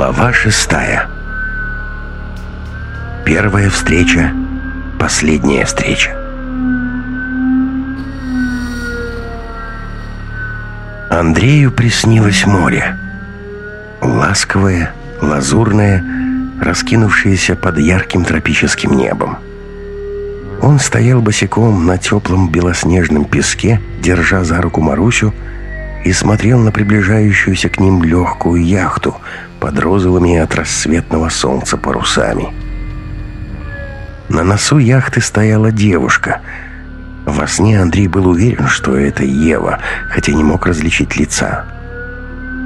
Глава шестая. Первая встреча, последняя встреча. Андрею приснилось море. Ласковое, лазурное, раскинувшееся под ярким тропическим небом. Он стоял босиком на теплом белоснежном песке, держа за руку Марусю, и смотрел на приближающуюся к ним легкую яхту под розовыми от рассветного солнца парусами. На носу яхты стояла девушка. Во сне Андрей был уверен, что это Ева, хотя не мог различить лица.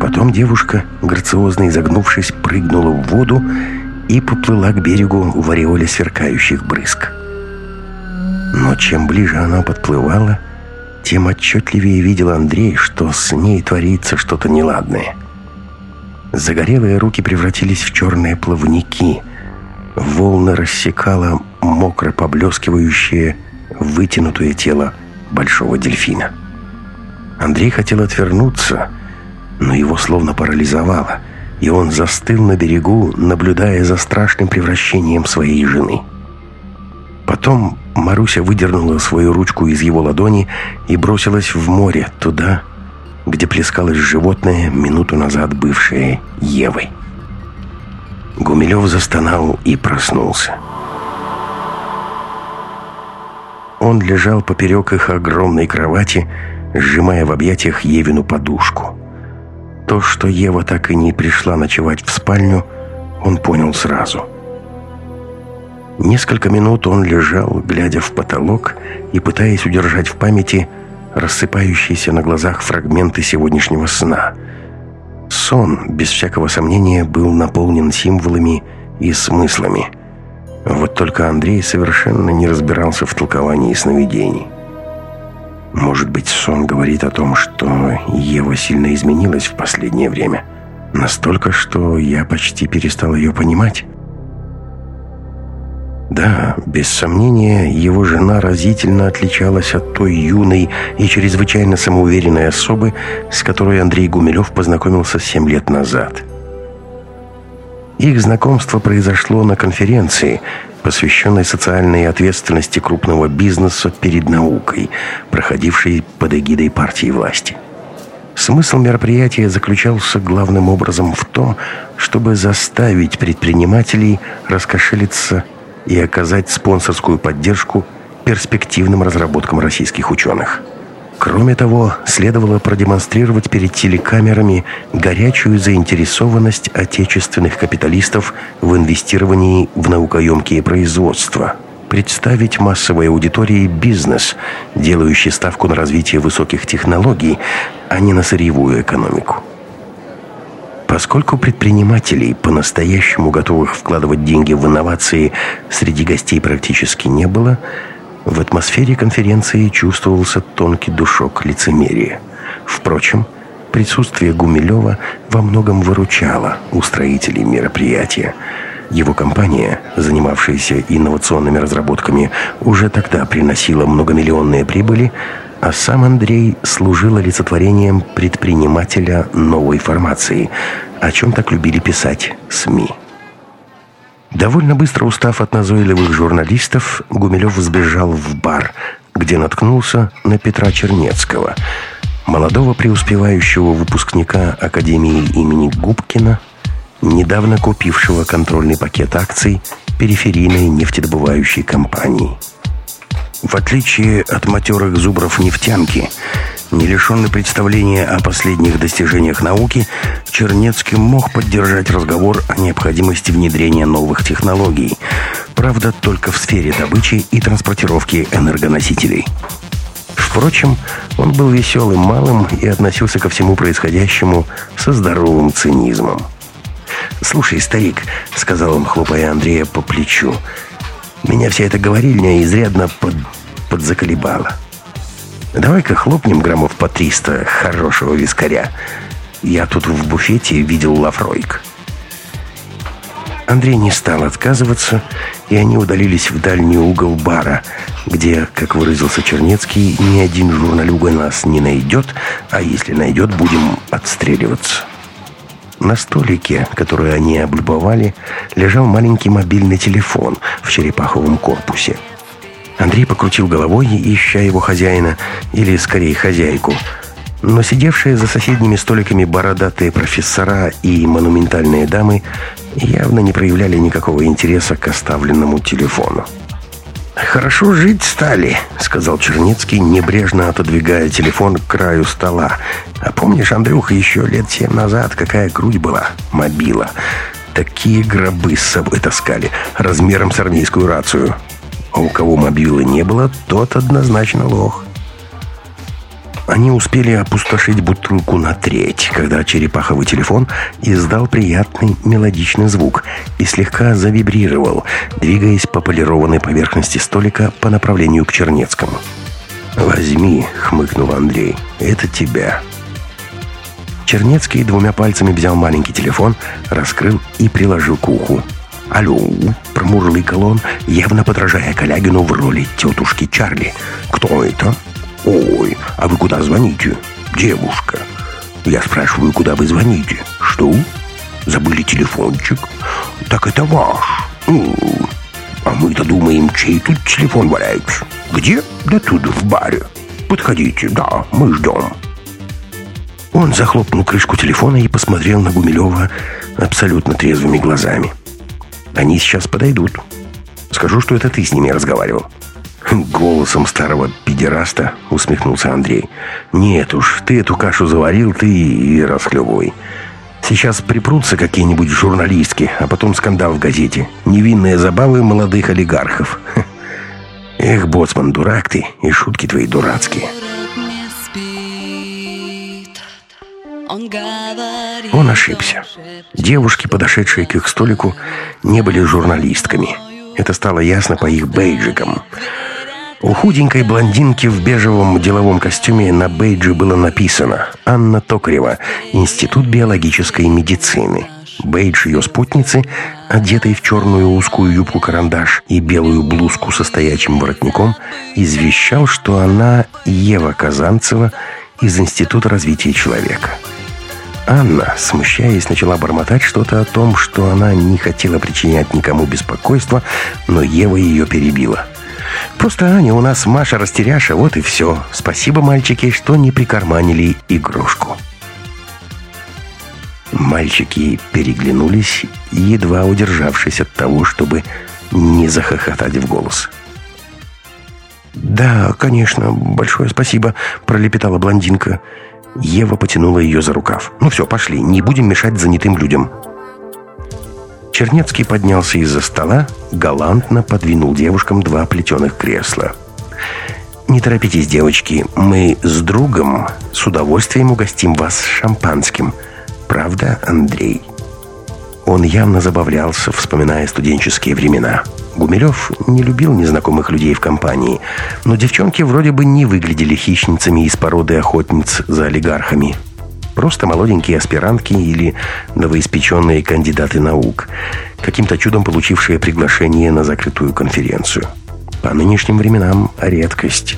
Потом девушка, грациозно изогнувшись, прыгнула в воду и поплыла к берегу в ореоле сверкающих брызг. Но чем ближе она подплывала, тем отчетливее видел Андрей, что с ней творится что-то неладное. Загорелые руки превратились в черные плавники. Волны рассекало мокро поблескивающее, вытянутое тело большого дельфина. Андрей хотел отвернуться, но его словно парализовало, и он застыл на берегу, наблюдая за страшным превращением своей жены. Потом Маруся выдернула свою ручку из его ладони и бросилась в море, туда, где плескалось животное, минуту назад бывшее Евой. Гумилев застонал и проснулся. Он лежал поперек их огромной кровати, сжимая в объятиях Евину подушку. То, что Ева так и не пришла ночевать в спальню, он понял сразу – Несколько минут он лежал, глядя в потолок и пытаясь удержать в памяти рассыпающиеся на глазах фрагменты сегодняшнего сна. Сон, без всякого сомнения, был наполнен символами и смыслами. Вот только Андрей совершенно не разбирался в толковании сновидений. Может быть, сон говорит о том, что Ева сильно изменилась в последнее время. Настолько, что я почти перестал ее понимать. Да, без сомнения, его жена разительно отличалась от той юной и чрезвычайно самоуверенной особы, с которой Андрей Гумилев познакомился семь лет назад. Их знакомство произошло на конференции, посвященной социальной ответственности крупного бизнеса перед наукой, проходившей под эгидой партии власти. Смысл мероприятия заключался главным образом в том, чтобы заставить предпринимателей раскошелиться и оказать спонсорскую поддержку перспективным разработкам российских ученых. Кроме того, следовало продемонстрировать перед телекамерами горячую заинтересованность отечественных капиталистов в инвестировании в наукоемкие производства, представить массовой аудитории бизнес, делающий ставку на развитие высоких технологий, а не на сырьевую экономику. Поскольку предпринимателей, по-настоящему готовых вкладывать деньги в инновации, среди гостей практически не было, в атмосфере конференции чувствовался тонкий душок лицемерия. Впрочем, присутствие Гумилева во многом выручало устроителей мероприятия. Его компания, занимавшаяся инновационными разработками, уже тогда приносила многомиллионные прибыли, а сам Андрей служил олицетворением предпринимателя новой формации, о чем так любили писать СМИ. Довольно быстро устав от назойливых журналистов, Гумилев сбежал в бар, где наткнулся на Петра Чернецкого, молодого преуспевающего выпускника Академии имени Губкина, недавно купившего контрольный пакет акций периферийной нефтедобывающей компании – в отличие от матерых зубров нефтянки, не лишенный представления о последних достижениях науки, Чернецкий мог поддержать разговор о необходимости внедрения новых технологий, правда, только в сфере добычи и транспортировки энергоносителей. Впрочем, он был веселым малым и относился ко всему происходящему со здоровым цинизмом. «Слушай, старик», — сказал он, хлопая Андрея по плечу, — меня вся эта говорильня изрядно под... подзаколебала. Давай-ка хлопнем граммов по 300 хорошего вискаря. Я тут в буфете видел лафройк. Андрей не стал отказываться, и они удалились в дальний угол бара, где, как выразился Чернецкий, ни один журналюга нас не найдет, а если найдет, будем отстреливаться. На столике, который они облюбовали, лежал маленький мобильный телефон в черепаховом корпусе. Андрей покрутил головой, ища его хозяина, или скорее хозяйку. Но сидевшие за соседними столиками бородатые профессора и монументальные дамы явно не проявляли никакого интереса к оставленному телефону. «Хорошо жить стали», — сказал Черницкий, небрежно отодвигая телефон к краю стола. «А помнишь, Андрюха, еще лет семь назад какая грудь была? Мобила. Такие гробы с собой таскали, размером с армейскую рацию. А у кого мобилы не было, тот однозначно лох». Они успели опустошить бутылку на треть, когда черепаховый телефон издал приятный мелодичный звук и слегка завибрировал, двигаясь по полированной поверхности столика по направлению к Чернецкому. «Возьми», — хмыкнул Андрей, — «это тебя». Чернецкий двумя пальцами взял маленький телефон, раскрыл и приложил к уху. «Алло!» — промурлыкал он, явно подражая Калягину в роли тетушки Чарли. «Кто это?» «Ой, а вы куда звоните?» «Девушка». «Я спрашиваю, куда вы звоните?» «Что? Забыли телефончик?» «Так это ваш». «А мы-то думаем, чей тут телефон валяется?» «Где?» «Да тут, в баре». «Подходите, да, мы ждем». Он захлопнул крышку телефона и посмотрел на Гумилева абсолютно трезвыми глазами. «Они сейчас подойдут. Скажу, что это ты с ними разговаривал». «Голосом старого педераста», — усмехнулся Андрей. «Нет уж, ты эту кашу заварил, ты и расхлебывай. Сейчас припрутся какие-нибудь журналистки, а потом скандал в газете. Невинные забавы молодых олигархов. Эх, боцман, дурак ты, и шутки твои дурацкие». Он ошибся. Девушки, подошедшие к их столику, не были журналистками. Это стало ясно по их бейджикам. У худенькой блондинки в бежевом деловом костюме на бейджи было написано «Анна Токарева, Институт биологической медицины». Бейдж ее спутницы, одетой в черную узкую юбку-карандаш и белую блузку со стоячим воротником, извещал, что она Ева Казанцева из Института развития человека. Анна, смущаясь, начала бормотать что-то о том, что она не хотела причинять никому беспокойства, но Ева ее перебила – Просто Аня у нас Маша растеряша, вот и все. Спасибо, мальчики, что не прикарманили игрушку. Мальчики переглянулись, едва удержавшись от того, чтобы не захохотать в голос. «Да, конечно, большое спасибо», — пролепетала блондинка. Ева потянула ее за рукав. «Ну все, пошли, не будем мешать занятым людям». Чернецкий поднялся из-за стола, галантно подвинул девушкам два плетеных кресла. «Не торопитесь, девочки, мы с другом с удовольствием угостим вас шампанским. Правда, Андрей?» Он явно забавлялся, вспоминая студенческие времена. Гумилев не любил незнакомых людей в компании, но девчонки вроде бы не выглядели хищницами из породы охотниц за олигархами. Просто молоденькие аспирантки или новоиспеченные кандидаты наук, каким-то чудом получившие приглашение на закрытую конференцию. По нынешним временам редкость.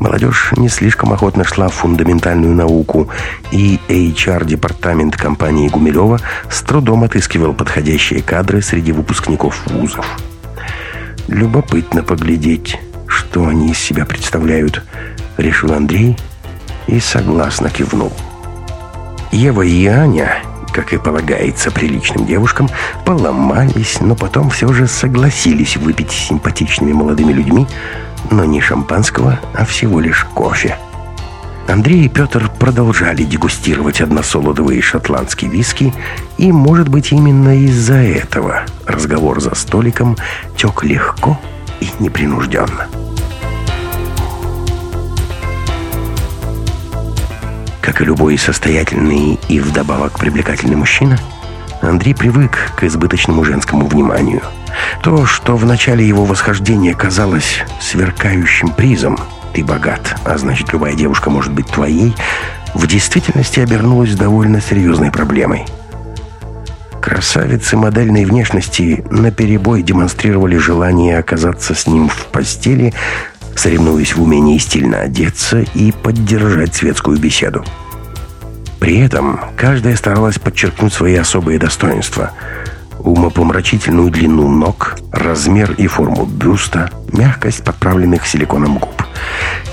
Молодежь не слишком охотно шла в фундаментальную науку, и HR-департамент компании Гумилева с трудом отыскивал подходящие кадры среди выпускников вузов. Любопытно поглядеть, что они из себя представляют, решил Андрей и согласно кивнул. Ева и Аня, как и полагается приличным девушкам, поломались, но потом все же согласились выпить с симпатичными молодыми людьми, но не шампанского, а всего лишь кофе. Андрей и Петр продолжали дегустировать односолодовые шотландские виски, и, может быть, именно из-за этого разговор за столиком тек легко и непринужденно. Как и любой состоятельный и вдобавок привлекательный мужчина, Андрей привык к избыточному женскому вниманию. То, что в начале его восхождения казалось сверкающим призом «ты богат, а значит любая девушка может быть твоей», в действительности обернулось довольно серьезной проблемой. Красавицы модельной внешности наперебой демонстрировали желание оказаться с ним в постели соревнуясь в умении стильно одеться и поддержать светскую беседу. При этом каждая старалась подчеркнуть свои особые достоинства. Умопомрачительную длину ног, размер и форму бюста, мягкость подправленных силиконом губ.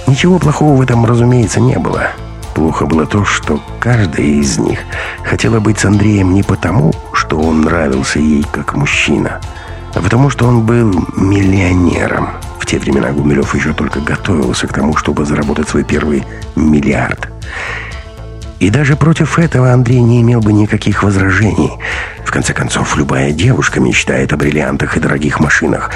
Ничего плохого в этом, разумеется, не было. Плохо было то, что каждая из них хотела быть с Андреем не потому, что он нравился ей как мужчина, потому что он был миллионером. В те времена Гумилев еще только готовился к тому, чтобы заработать свой первый миллиард. И даже против этого Андрей не имел бы никаких возражений. В конце концов, любая девушка мечтает о бриллиантах и дорогих машинах.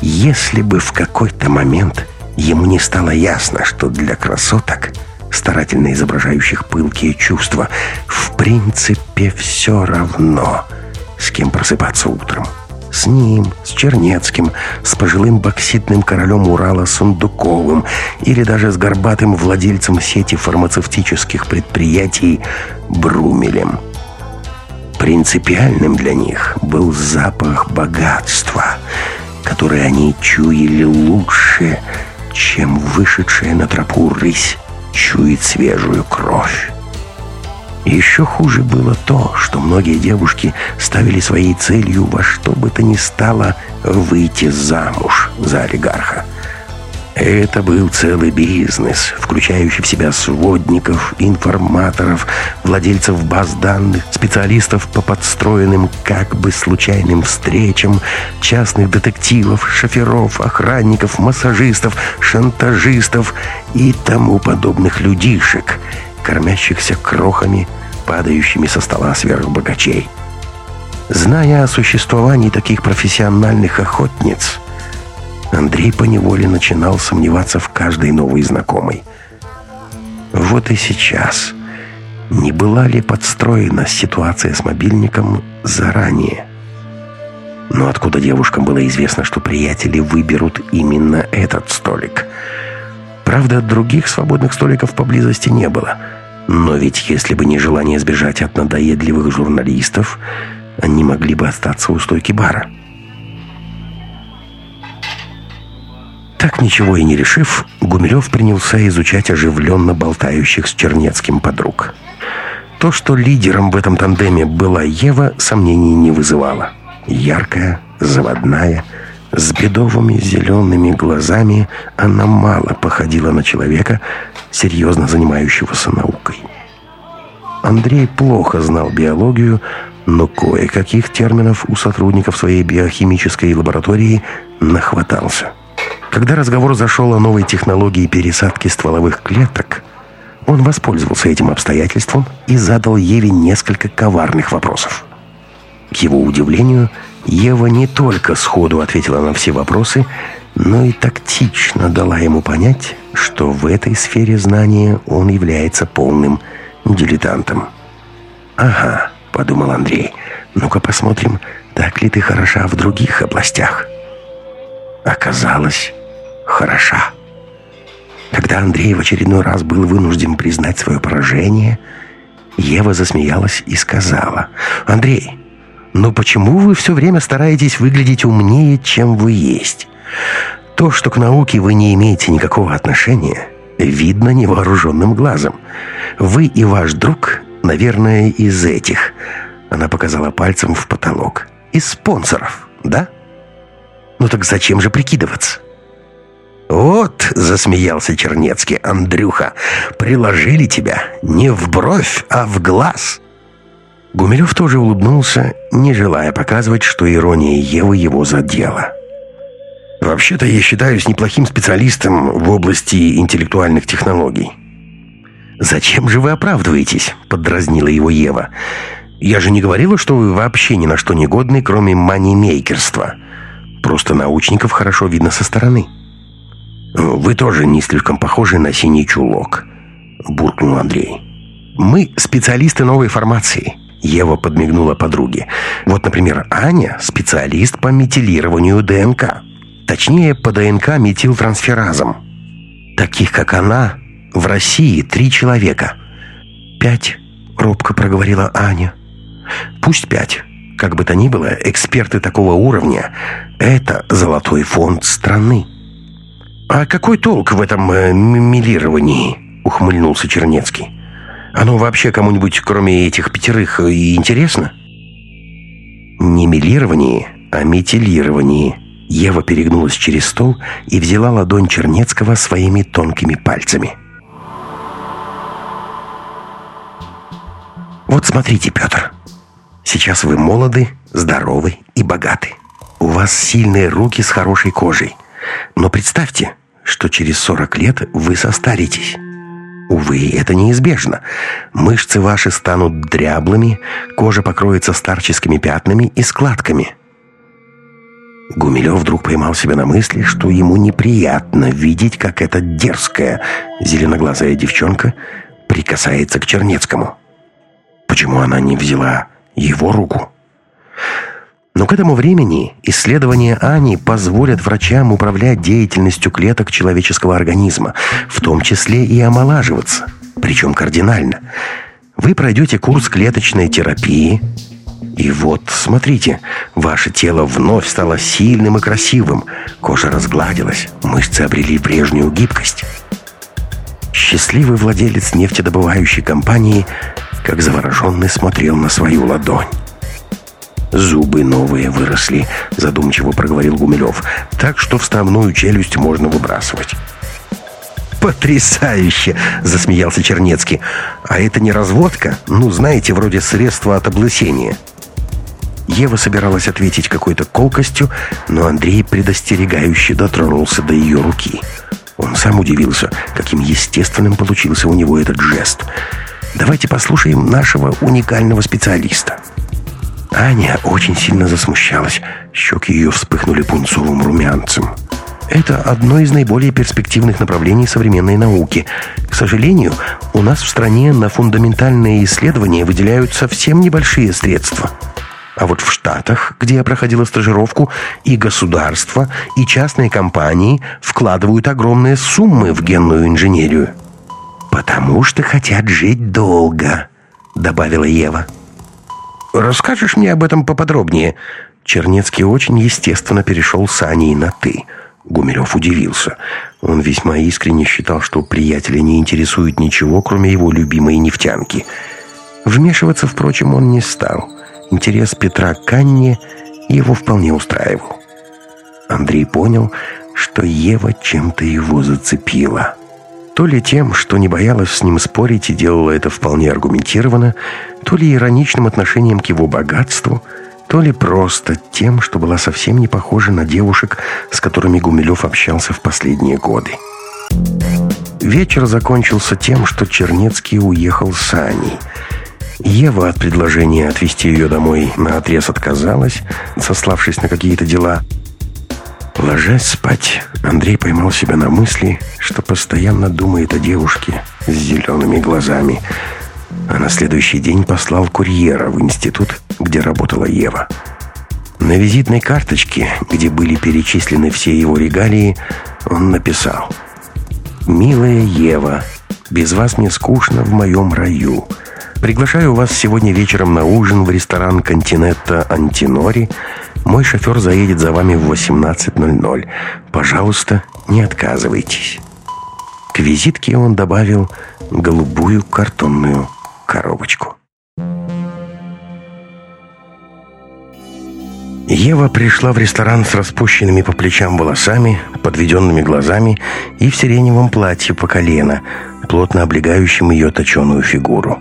Если бы в какой-то момент ему не стало ясно, что для красоток, старательно изображающих пылкие чувства, в принципе все равно, с кем просыпаться утром. С ним, с Чернецким, с пожилым бокситным королем Урала Сундуковым или даже с горбатым владельцем сети фармацевтических предприятий Брумелем. Принципиальным для них был запах богатства, который они чуяли лучше, чем вышедшая на тропу рысь чует свежую кровь. Еще хуже было то, что многие девушки ставили своей целью во что бы то ни стало выйти замуж за олигарха. Это был целый бизнес, включающий в себя сводников, информаторов, владельцев баз данных, специалистов по подстроенным как бы случайным встречам, частных детективов, шоферов, охранников, массажистов, шантажистов и тому подобных людишек – кормящихся крохами, падающими со стола сверхбогачей. Зная о существовании таких профессиональных охотниц, Андрей поневоле начинал сомневаться в каждой новой знакомой. Вот и сейчас не была ли подстроена ситуация с мобильником заранее? Но откуда девушкам было известно, что приятели выберут именно этот столик – Правда, других свободных столиков поблизости не было. Но ведь если бы не желание сбежать от надоедливых журналистов, они могли бы остаться у стойки бара. Так ничего и не решив, Гумилев принялся изучать оживленно болтающих с Чернецким подруг. То, что лидером в этом тандеме была Ева, сомнений не вызывало. Яркая, заводная, с бедовыми зелеными глазами она мало походила на человека, серьезно занимающегося наукой. Андрей плохо знал биологию, но кое-каких терминов у сотрудников своей биохимической лаборатории нахватался. Когда разговор зашел о новой технологии пересадки стволовых клеток, он воспользовался этим обстоятельством и задал Еве несколько коварных вопросов. К его удивлению, Ева не только сходу ответила на все вопросы, но и тактично дала ему понять, что в этой сфере знания он является полным дилетантом. «Ага», — подумал Андрей, — «ну-ка посмотрим, так ли ты хороша в других областях». Оказалось, хороша. Когда Андрей в очередной раз был вынужден признать свое поражение, Ева засмеялась и сказала, «Андрей, но почему вы все время стараетесь выглядеть умнее, чем вы есть? То, что к науке вы не имеете никакого отношения, видно невооруженным глазом. Вы и ваш друг, наверное, из этих. Она показала пальцем в потолок. Из спонсоров, да? Ну так зачем же прикидываться? «Вот», — засмеялся Чернецкий, — «Андрюха, приложили тебя не в бровь, а в глаз». Гумилев тоже улыбнулся, не желая показывать, что ирония Евы его задела. «Вообще-то я считаюсь неплохим специалистом в области интеллектуальных технологий». «Зачем же вы оправдываетесь?» — подразнила его Ева. «Я же не говорила, что вы вообще ни на что не годны, кроме манимейкерства. Просто научников хорошо видно со стороны». «Вы тоже не слишком похожи на синий чулок», — буркнул Андрей. «Мы специалисты новой формации. Ева подмигнула подруге. Вот, например, Аня – специалист по метилированию ДНК. Точнее, по ДНК метилтрансферазам. Таких, как она, в России три человека. «Пять», – робко проговорила Аня. «Пусть пять. Как бы то ни было, эксперты такого уровня – это золотой фонд страны». «А какой толк в этом э, милировании?» – ухмыльнулся Чернецкий. Оно вообще кому-нибудь, кроме этих пятерых, и интересно?» Не милирование, а метилирование. Ева перегнулась через стол и взяла ладонь Чернецкого своими тонкими пальцами. «Вот смотрите, Петр, сейчас вы молоды, здоровы и богаты. У вас сильные руки с хорошей кожей. Но представьте, что через 40 лет вы состаритесь. Увы, это неизбежно. Мышцы ваши станут дряблыми, кожа покроется старческими пятнами и складками. Гумилев вдруг поймал себя на мысли, что ему неприятно видеть, как эта дерзкая зеленоглазая девчонка прикасается к Чернецкому. Почему она не взяла его руку? Но к этому времени исследования Ани позволят врачам управлять деятельностью клеток человеческого организма, в том числе и омолаживаться, причем кардинально. Вы пройдете курс клеточной терапии, и вот, смотрите, ваше тело вновь стало сильным и красивым, кожа разгладилась, мышцы обрели прежнюю гибкость. Счастливый владелец нефтедобывающей компании, как завороженный, смотрел на свою ладонь. «Зубы новые выросли», — задумчиво проговорил Гумилев. «Так что вставную челюсть можно выбрасывать». «Потрясающе!» — засмеялся Чернецкий. «А это не разводка? Ну, знаете, вроде средства от облысения». Ева собиралась ответить какой-то колкостью, но Андрей предостерегающе дотронулся до ее руки. Он сам удивился, каким естественным получился у него этот жест. «Давайте послушаем нашего уникального специалиста». Аня очень сильно засмущалась. Щеки ее вспыхнули пунцовым румянцем. Это одно из наиболее перспективных направлений современной науки. К сожалению, у нас в стране на фундаментальные исследования выделяют совсем небольшие средства. А вот в Штатах, где я проходила стажировку, и государства, и частные компании вкладывают огромные суммы в генную инженерию. «Потому что хотят жить долго», — добавила Ева. Расскажешь мне об этом поподробнее?» Чернецкий очень естественно перешел с Аней на «ты». Гумилев удивился. Он весьма искренне считал, что приятеля не интересует ничего, кроме его любимой нефтянки. Вмешиваться, впрочем, он не стал. Интерес Петра к Анне его вполне устраивал. Андрей понял, что Ева чем-то его зацепила. То ли тем, что не боялась с ним спорить и делала это вполне аргументированно, то ли ироничным отношением к его богатству, то ли просто тем, что была совсем не похожа на девушек, с которыми Гумилев общался в последние годы. Вечер закончился тем, что Чернецкий уехал с Аней. Ева от предложения отвезти ее домой на отрез отказалась, сославшись на какие-то дела – Ложась спать, Андрей поймал себя на мысли, что постоянно думает о девушке с зелеными глазами, а на следующий день послал курьера в институт, где работала Ева. На визитной карточке, где были перечислены все его регалии, он написал «Милая Ева, без вас мне скучно в моем раю. Приглашаю вас сегодня вечером на ужин в ресторан «Континетто Антинори», мой шофер заедет за вами в 18.00. Пожалуйста, не отказывайтесь». К визитке он добавил голубую картонную коробочку. Ева пришла в ресторан с распущенными по плечам волосами, подведенными глазами и в сиреневом платье по колено, плотно облегающем ее точеную фигуру.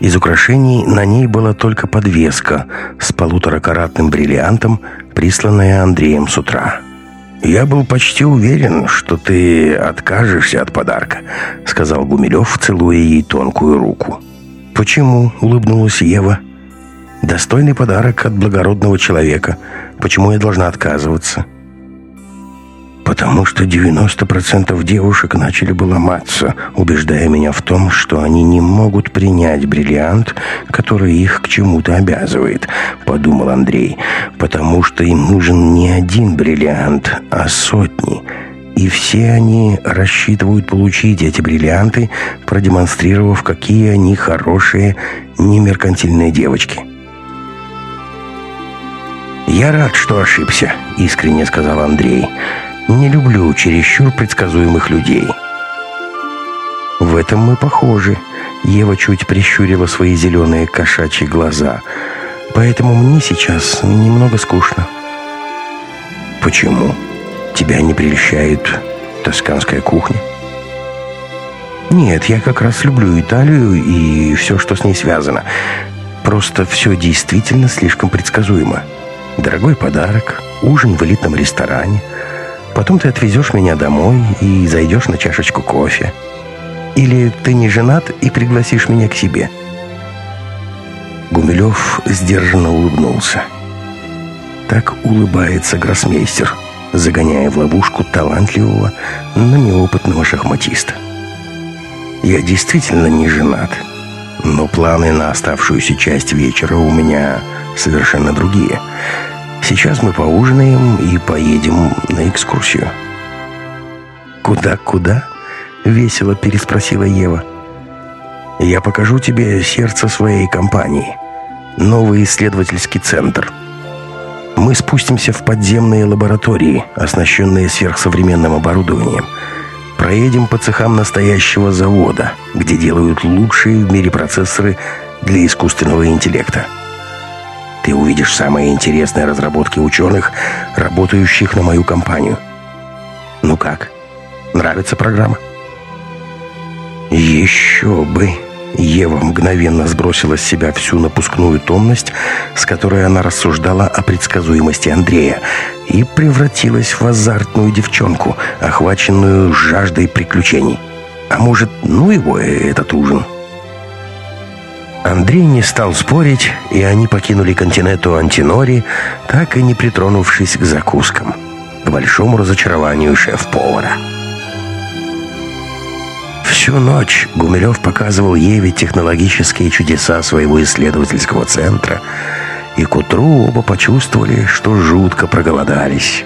Из украшений на ней была только подвеска с полуторакаратным бриллиантом, присланная Андреем с утра. «Я был почти уверен, что ты откажешься от подарка», — сказал Гумилев, целуя ей тонкую руку. «Почему?» — улыбнулась Ева. «Достойный подарок от благородного человека. Почему я должна отказываться?» Потому что 90% девушек начали бы ломаться, убеждая меня в том, что они не могут принять бриллиант, который их к чему-то обязывает, подумал Андрей, потому что им нужен не один бриллиант, а сотни. И все они рассчитывают получить эти бриллианты, продемонстрировав, какие они хорошие, немеркантильные девочки. «Я рад, что ошибся», — искренне сказал Андрей. «Андрей». Не люблю чересчур предсказуемых людей. В этом мы похожи. Ева чуть прищурила свои зеленые кошачьи глаза. «Поэтому мне сейчас немного скучно». «Почему? Тебя не прельщает тосканская кухня?» «Нет, я как раз люблю Италию и все, что с ней связано. Просто все действительно слишком предсказуемо. Дорогой подарок, ужин в элитном ресторане. Потом ты отвезешь меня домой и зайдешь на чашечку кофе. Или ты не женат и пригласишь меня к себе?» Гумилев сдержанно улыбнулся. Так улыбается гроссмейстер, загоняя в ловушку талантливого, но неопытного шахматиста. «Я действительно не женат, но планы на оставшуюся часть вечера у меня совершенно другие. Сейчас мы поужинаем и поедем на экскурсию». «Куда-куда?» Весело переспросила Ева. «Я покажу тебе сердце своей компании. Новый исследовательский центр. Мы спустимся в подземные лаборатории, оснащенные сверхсовременным оборудованием. Проедем по цехам настоящего завода, где делают лучшие в мире процессоры для искусственного интеллекта. Ты увидишь самые интересные разработки ученых, работающих на мою компанию. Ну как, нравится программа?» Еще бы! Ева мгновенно сбросила с себя всю напускную томность, с которой она рассуждала о предсказуемости Андрея, и превратилась в азартную девчонку, охваченную жаждой приключений. А может, ну его этот ужин? Андрей не стал спорить, и они покинули континенту Антинори, так и не притронувшись к закускам, к большому разочарованию шеф-повара. Всю ночь Гумилев показывал Еве технологические чудеса своего исследовательского центра, и к утру оба почувствовали, что жутко проголодались.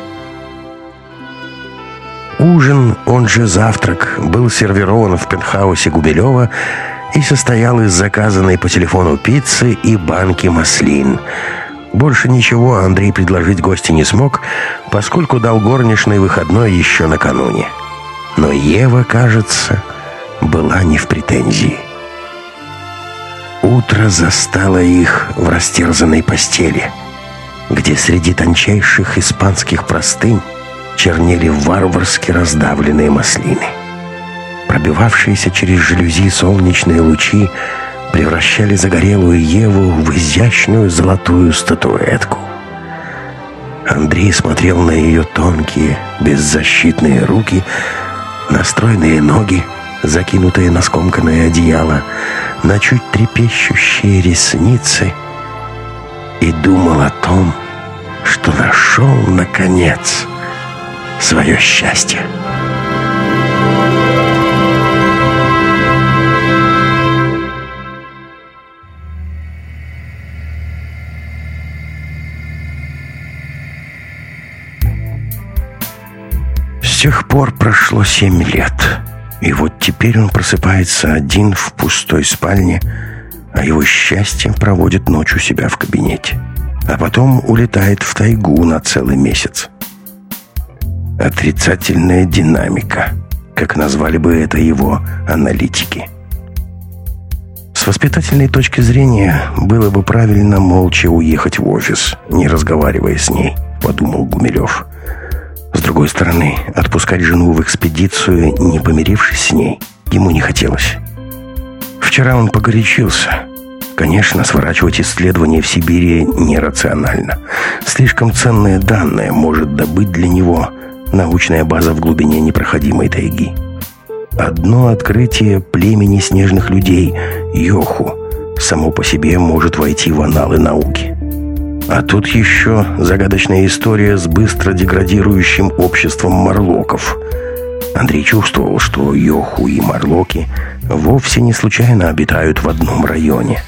Ужин, он же завтрак, был сервирован в пентхаусе Гумилева и состоял из заказанной по телефону пиццы и банки маслин. Больше ничего Андрей предложить гости не смог, поскольку дал горничный выходной еще накануне. Но Ева, кажется, была не в претензии. Утро застало их в растерзанной постели, где среди тончайших испанских простынь чернели варварски раздавленные маслины. Пробивавшиеся через жалюзи солнечные лучи превращали загорелую Еву в изящную золотую статуэтку. Андрей смотрел на ее тонкие, беззащитные руки, настроенные ноги, закинутые на скомканное одеяло, на чуть трепещущие ресницы и думал о том, что нашел, наконец, свое счастье. С тех пор прошло семь лет — и вот теперь он просыпается один в пустой спальне, а его счастье проводит ночь у себя в кабинете. А потом улетает в тайгу на целый месяц. Отрицательная динамика, как назвали бы это его аналитики. С воспитательной точки зрения было бы правильно молча уехать в офис, не разговаривая с ней, подумал Гумилев. С другой стороны, отпускать жену в экспедицию, не помирившись с ней, ему не хотелось. Вчера он погорячился. Конечно, сворачивать исследования в Сибири нерационально. Слишком ценные данные может добыть для него научная база в глубине непроходимой тайги. Одно открытие племени снежных людей, Йоху, само по себе может войти в аналы науки. А тут еще загадочная история с быстро деградирующим обществом марлоков. Андрей чувствовал, что Йоху и марлоки вовсе не случайно обитают в одном районе.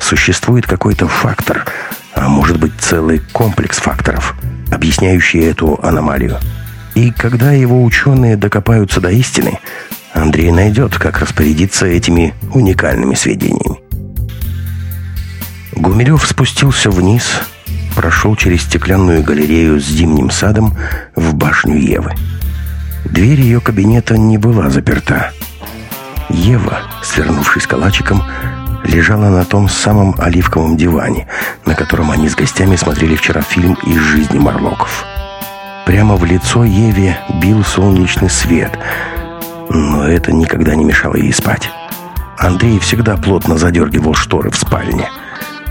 Существует какой-то фактор, а может быть целый комплекс факторов, объясняющий эту аномалию. И когда его ученые докопаются до истины, Андрей найдет, как распорядиться этими уникальными сведениями. Гумилев спустился вниз, прошел через стеклянную галерею с зимним садом в башню Евы. Дверь ее кабинета не была заперта. Ева, свернувшись калачиком, лежала на том самом оливковом диване, на котором они с гостями смотрели вчера фильм «Из жизни Марлоков». Прямо в лицо Еве бил солнечный свет, но это никогда не мешало ей спать. Андрей всегда плотно задергивал шторы в спальне.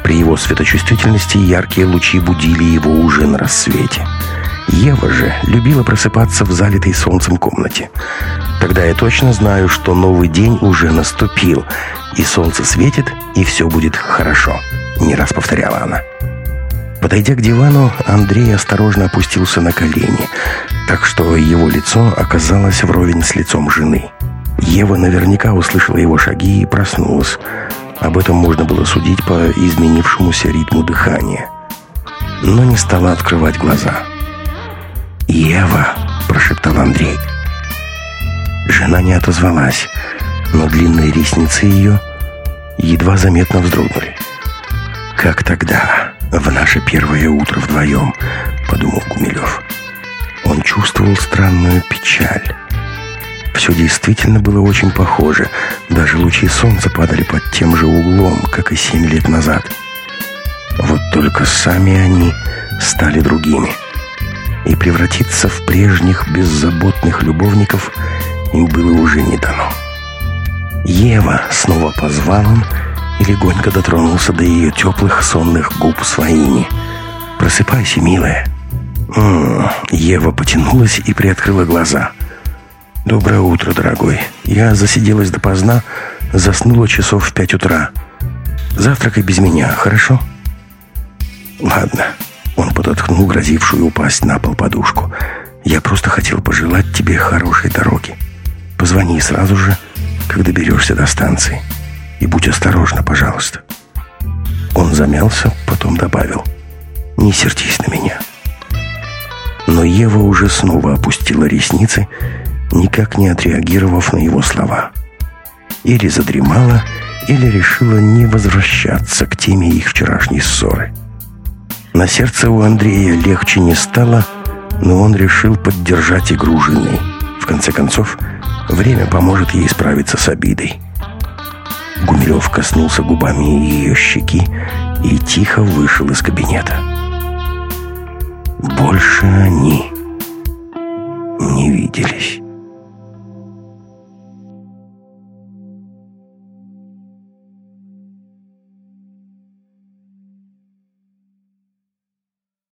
При его светочувствительности яркие лучи будили его уже на рассвете. Ева же любила просыпаться в залитой солнцем комнате. Тогда я точно знаю, что новый день уже наступил, и солнце светит, и все будет хорошо», — не раз повторяла она. Подойдя к дивану, Андрей осторожно опустился на колени, так что его лицо оказалось вровень с лицом жены. Ева наверняка услышала его шаги и проснулась. Об этом можно было судить по изменившемуся ритму дыхания. Но не стала открывать глаза. «Ева!» – прошептал Андрей. Жена не отозвалась, но длинные ресницы ее едва заметно вздрогнули. «Как тогда, в наше первое утро вдвоем?» – подумал Гумилев. Он чувствовал странную печаль. Все действительно было очень похоже. Даже лучи солнца падали под тем же углом, как и семь лет назад. Вот только сами они стали другими – и превратиться в прежних беззаботных любовников им было уже не дано. Ева снова позвал он и легонько дотронулся до ее теплых сонных губ своими. «Просыпайся, милая». М -м, Ева потянулась и приоткрыла глаза. «Доброе утро, дорогой. Я засиделась допоздна, заснула часов в пять утра. Завтракай без меня, хорошо?» «Ладно». Он подоткнул грозившую упасть на пол подушку. «Я просто хотел пожелать тебе хорошей дороги. Позвони сразу же, когда доберешься до станции. И будь осторожна, пожалуйста». Он замялся, потом добавил. «Не сердись на меня». Но Ева уже снова опустила ресницы, никак не отреагировав на его слова. Или задремала, или решила не возвращаться к теме их вчерашней ссоры. На сердце у Андрея легче не стало, но он решил поддержать игру жены. В конце концов, время поможет ей справиться с обидой. Гумилев коснулся губами ее щеки и тихо вышел из кабинета. Больше они не виделись.